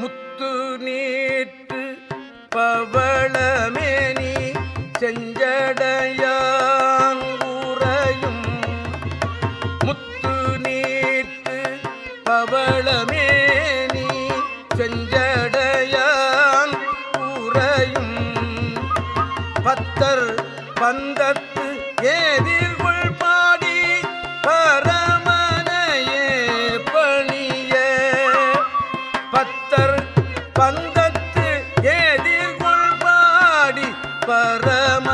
முத்து நீட்டு பவளமேனி செஞ்சடையாங்குறையும் முத்து நீட்டு பவளமேனி செஞ்சடையான் பத்தர் பந்தத்து ஏதிர்கொள் எதிர்கொள்பாடி பரம